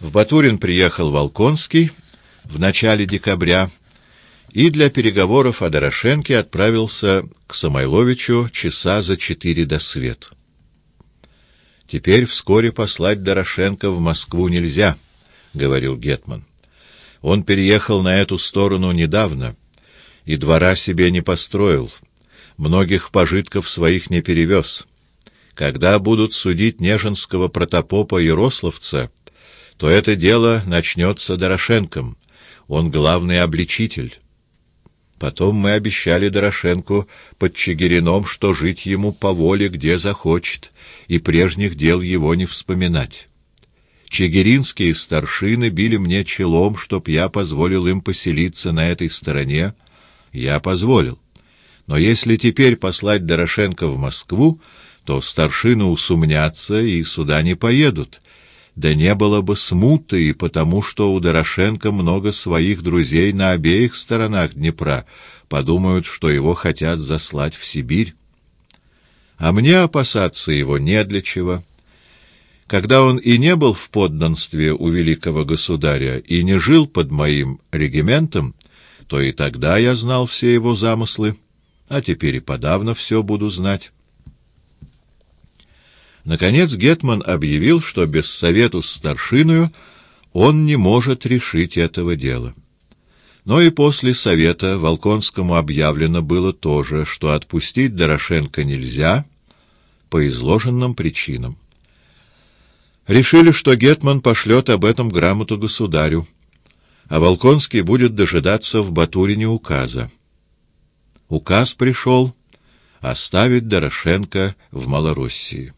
В Батурин приехал Волконский в начале декабря и для переговоров о Дорошенке отправился к Самойловичу часа за четыре до свет. «Теперь вскоре послать Дорошенко в Москву нельзя», — говорил Гетман. «Он переехал на эту сторону недавно и двора себе не построил, многих пожитков своих не перевез. Когда будут судить Нежинского протопопа Ярославца, то это дело начнется Дорошенком. Он главный обличитель. Потом мы обещали Дорошенку под Чигирином, что жить ему по воле, где захочет, и прежних дел его не вспоминать. Чигиринские старшины били мне челом, чтоб я позволил им поселиться на этой стороне. Я позволил. Но если теперь послать Дорошенко в Москву, то старшины усумнятся и сюда не поедут, да не было бы смуты, и потому что у Дорошенко много своих друзей на обеих сторонах Днепра, подумают, что его хотят заслать в Сибирь. А мне опасаться его не для чего. Когда он и не был в подданстве у великого государя и не жил под моим региментом, то и тогда я знал все его замыслы, а теперь и подавно все буду знать. Наконец Гетман объявил, что без совету с старшиною он не может решить этого дела. Но и после совета Волконскому объявлено было тоже, что отпустить Дорошенко нельзя по изложенным причинам. Решили, что Гетман пошлет об этом грамоту государю, а Волконский будет дожидаться в Батурине указа. Указ пришел оставить Дорошенко в Малороссии.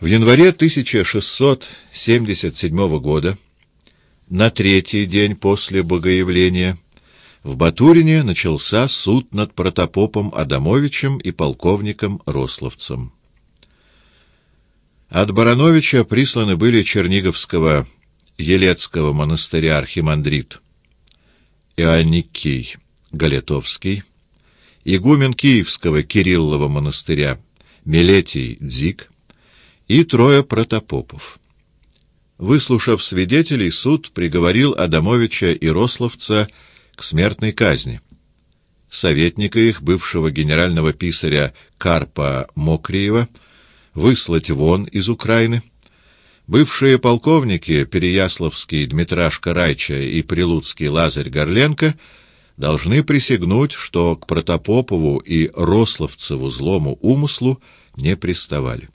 В январе 1677 года, на третий день после Богоявления, в Батурине начался суд над протопопом Адамовичем и полковником Рословцем. От Барановича присланы были Черниговского Елецкого монастыря архимандрит Иоанникий Галетовский, игумен Киевского Кириллова монастыря Милетий Дзик, и трое протопопов. Выслушав свидетелей, суд приговорил Адамовича и Рословца к смертной казни. Советника их, бывшего генерального писаря Карпа Мокриева, выслать вон из Украины. Бывшие полковники Переяславский Дмитрашка Райча и Прилуцкий Лазарь Горленко должны присягнуть, что к Протопопову и Рословцеву злому умыслу не приставали.